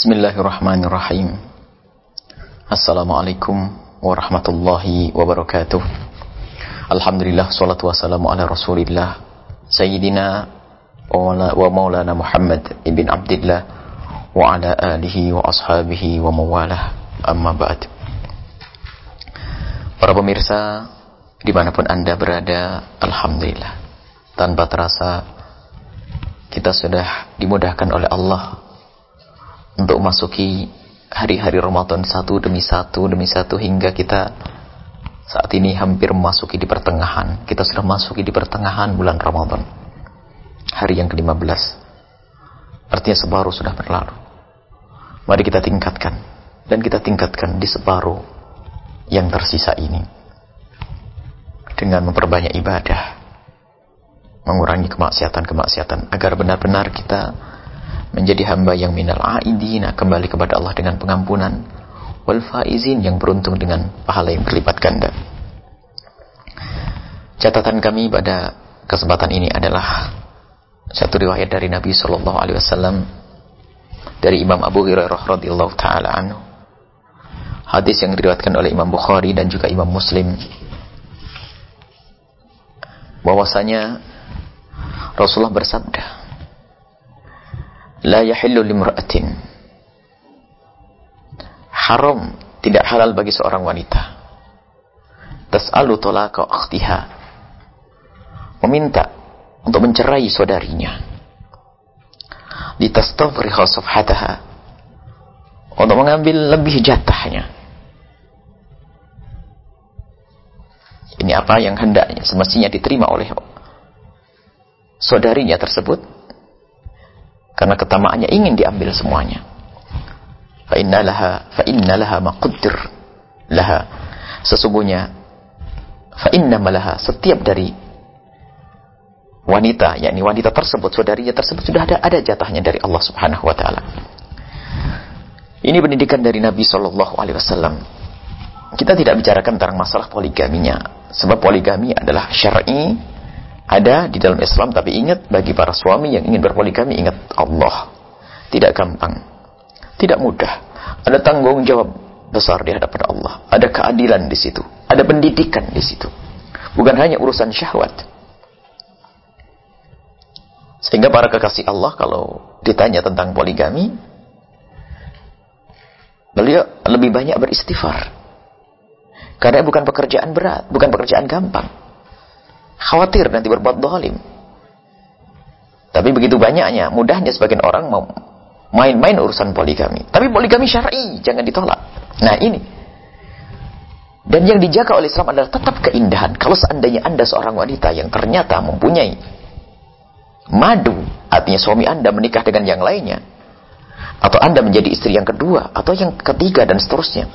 Bismillahirrahmanirrahim. Assalamualaikum warahmatullahi wabarakatuh. Alhamdulillah salatu wassalamu ala Rasulillah Sayyidina wa maulana Muhammad ibn Abdullah wa ala alihi wa ashabihi wa mawalah amma ba'd. Para pemirsa di mana pun anda berada, Alhamdulillah. Tanpa terasa kita sudah dimudahkan oleh Allah untuk masuki hari-hari Ramadan satu demi satu demi satu hingga kita saat ini hampir memasuki di pertengahan. Kita sudah masuki di pertengahan bulan Ramadan. Hari yang ke-15. Artinya separuh sudah berlalu. Mari kita tingkatkan. Dan kita tingkatkan di separuh yang tersisa ini. Dengan memperbanyak ibadah. Mengurangi kemaksiatan-kemaksiatan. Agar benar-benar kita menjadi hamba yang minal aidina kembali kepada Allah dengan pengampunan wal faizin yang beruntung dengan pahala yang berlipat ganda. Catatan kami pada kesempatan ini adalah satu riwayat dari Nabi Shallallahu Alaihi Wasallam dari Imam Abu Hurairah radhiyallahu taala anhu. Hadis yang diriwayatkan oleh Imam Bukhari dan juga Imam Muslim bahwasanya Rasulullah bersabda la yahillu limra'atin haram tidak halal bagi seorang wanita. tas'alu talaqa akhtiha meminta untuk mencerai saudarinya. litastafriha safhataha untuk mengambil lebih jatahnya. Ini apa yang hendaknya semestinya diterima oleh saudarinya tersebut karena ketamaannya ingin diambil semuanya. Fa innalaha fa innalaha maqdir laha. Sesungguhnya fa innamalaha setiap dari wanita yakni wanita tersebut saudarinya tersebut sudah ada ada jatahnya dari Allah Subhanahu wa taala. Ini pendidikan dari Nabi Shallallahu alaihi wasallam. Kita tidak bicarakan tentang masalah poligaminya sebab poligami adalah syar'i ada di dalam Islam tapi ingat bagi para suami yang ingin berpoligami ingat Allah. Tidak gampang. Tidak mudah. Ada tanggung jawab besar di hadapan Allah. Ada keadilan di situ. Ada pendidikan di situ. Bukan hanya urusan syahwat. Sehingga para kekasih Allah kalau ditanya tentang poligami beliau lebih banyak beristighfar. Karena bukan pekerjaan berat bukan pekerjaan gampang Khawatir nanti berbuat dolim. Tapi begitu banyaknya, mudahnya sebagian orang mau main-main urusan poligami. Tapi poligami syar'i, jangan ditolak. Nah ini. Dan yang dijaga oleh Islam adalah tetap keindahan. Kalau seandainya anda seorang wanita yang ternyata mempunyai madu, artinya suami anda menikah dengan yang lainnya, atau anda menjadi istri yang kedua, atau yang ketiga dan seterusnya.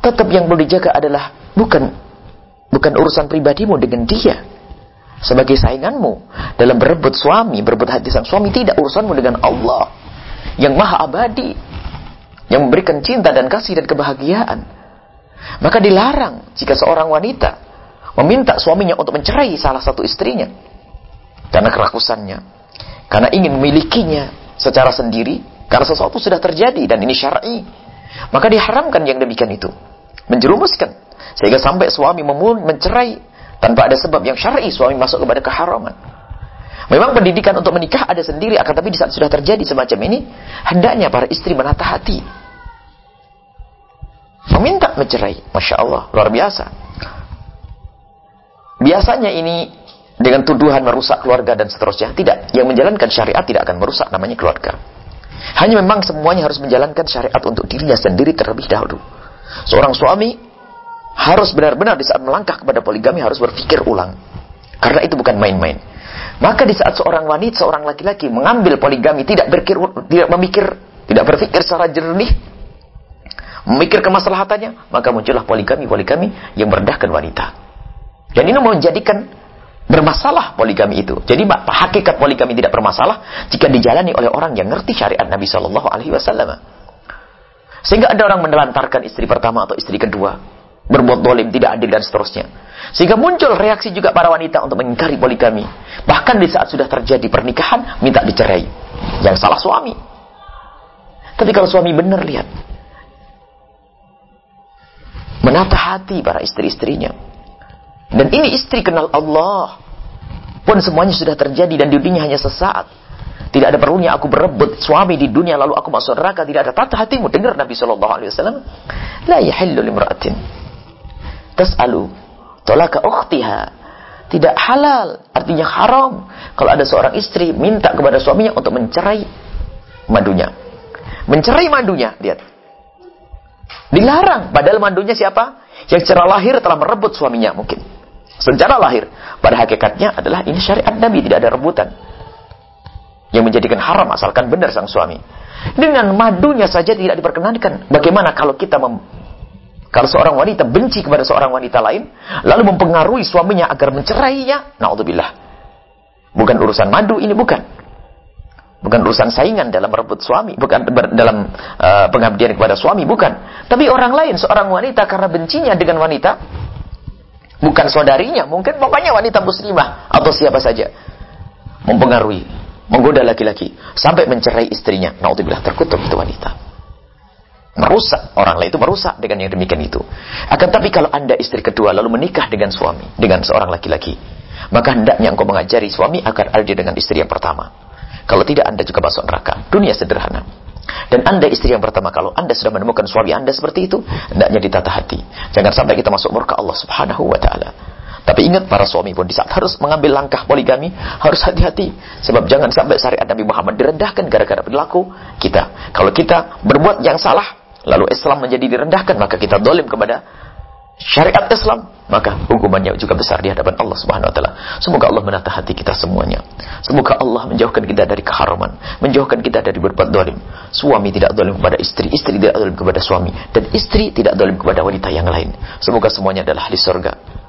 Tetap yang perlu dijaga adalah bukan Bukan urusan pribadimu dengan dia. Sebagai sainganmu. Dalam berebut suami, berebut hati sang suami. Tidak urusanmu dengan Allah. Yang maha abadi. Yang memberikan cinta dan kasih dan kebahagiaan. Maka dilarang jika seorang wanita meminta suaminya untuk mencerai salah satu istrinya. Karena kerakusannya. Karena ingin memilikinya secara sendiri. Karena sesuatu sudah terjadi dan ini syar'i. Maka diharamkan yang demikian itu. Menjerumuskan sehingga sampai suami mencerai tanpa ada sebab yang syar'i suami masuk kepada keharaman. Memang pendidikan untuk menikah ada sendiri akan tapi di saat sudah terjadi semacam ini hendaknya para istri menata hati. Meminta mencerai. Masya Allah, luar biasa. Biasanya ini dengan tuduhan merusak keluarga dan seterusnya. Tidak. Yang menjalankan syariat tidak akan merusak namanya keluarga. Hanya memang semuanya harus menjalankan syariat untuk dirinya sendiri terlebih dahulu. Seorang suami harus benar-benar di saat melangkah kepada poligami harus berpikir ulang. Karena itu bukan main-main. Maka di saat seorang wanita, seorang laki-laki mengambil poligami tidak berpikir tidak memikir, tidak berpikir secara jernih, memikir kemaslahatannya, maka muncullah poligami-poligami yang merendahkan wanita. Dan ini menjadikan bermasalah poligami itu. Jadi hakikat poligami tidak bermasalah jika dijalani oleh orang yang ngerti syariat Nabi Shallallahu Alaihi Wasallam. Sehingga ada orang menelantarkan istri pertama atau istri kedua berbuat dolim, tidak adil dan seterusnya. Sehingga muncul reaksi juga para wanita untuk mengingkari poligami. Bahkan di saat sudah terjadi pernikahan, minta dicerai. Yang salah suami. Tapi kalau suami benar lihat. Menata hati para istri-istrinya. Dan ini istri kenal Allah. Pun semuanya sudah terjadi dan dunia hanya sesaat. Tidak ada perlunya aku berebut suami di dunia lalu aku masuk neraka. Tidak ada tata hatimu. Dengar Nabi SAW. La yahillu limra'atin. Tas'alu. Tolaka ukhtiha. Tidak halal. Artinya haram. Kalau ada seorang istri minta kepada suaminya untuk mencerai madunya. Mencerai madunya. Lihat. Dilarang. Padahal madunya siapa? Yang secara lahir telah merebut suaminya mungkin. Secara lahir. Pada hakikatnya adalah ini syariat Nabi. Tidak ada rebutan yang menjadikan haram asalkan benar sang suami. Dengan madunya saja tidak diperkenankan. Bagaimana kalau kita mem kalau seorang wanita benci kepada seorang wanita lain, lalu mempengaruhi suaminya agar mencerainya, naudzubillah. Bukan urusan madu ini bukan. Bukan urusan saingan dalam merebut suami, bukan dalam uh, pengabdian kepada suami, bukan. Tapi orang lain, seorang wanita karena bencinya dengan wanita, bukan saudarinya, mungkin pokoknya wanita muslimah atau siapa saja mempengaruhi menggoda laki-laki sampai mencerai istrinya. Naudzubillah terkutuk itu wanita. Merusak orang lain itu merusak dengan yang demikian itu. Akan tapi kalau anda istri kedua lalu menikah dengan suami dengan seorang laki-laki, maka hendaknya engkau mengajari suami agar adil dengan istri yang pertama. Kalau tidak anda juga masuk neraka. Dunia sederhana. Dan anda istri yang pertama, kalau anda sudah menemukan suami anda seperti itu, hendaknya ditata hati. Jangan sampai kita masuk murka Allah subhanahu wa ta'ala. Tapi ingat para suami pun di saat harus mengambil langkah poligami harus hati-hati sebab jangan sampai syariat Nabi Muhammad direndahkan gara-gara perilaku kita. Kalau kita berbuat yang salah lalu Islam menjadi direndahkan maka kita dolim kepada syariat Islam maka hukumannya juga besar di hadapan Allah Subhanahu wa taala. Semoga Allah menata hati kita semuanya. Semoga Allah menjauhkan kita dari keharaman, menjauhkan kita dari berbuat dolim. Suami tidak dolim kepada istri, istri tidak dolim kepada suami, dan istri tidak dolim kepada wanita yang lain. Semoga semuanya adalah di surga.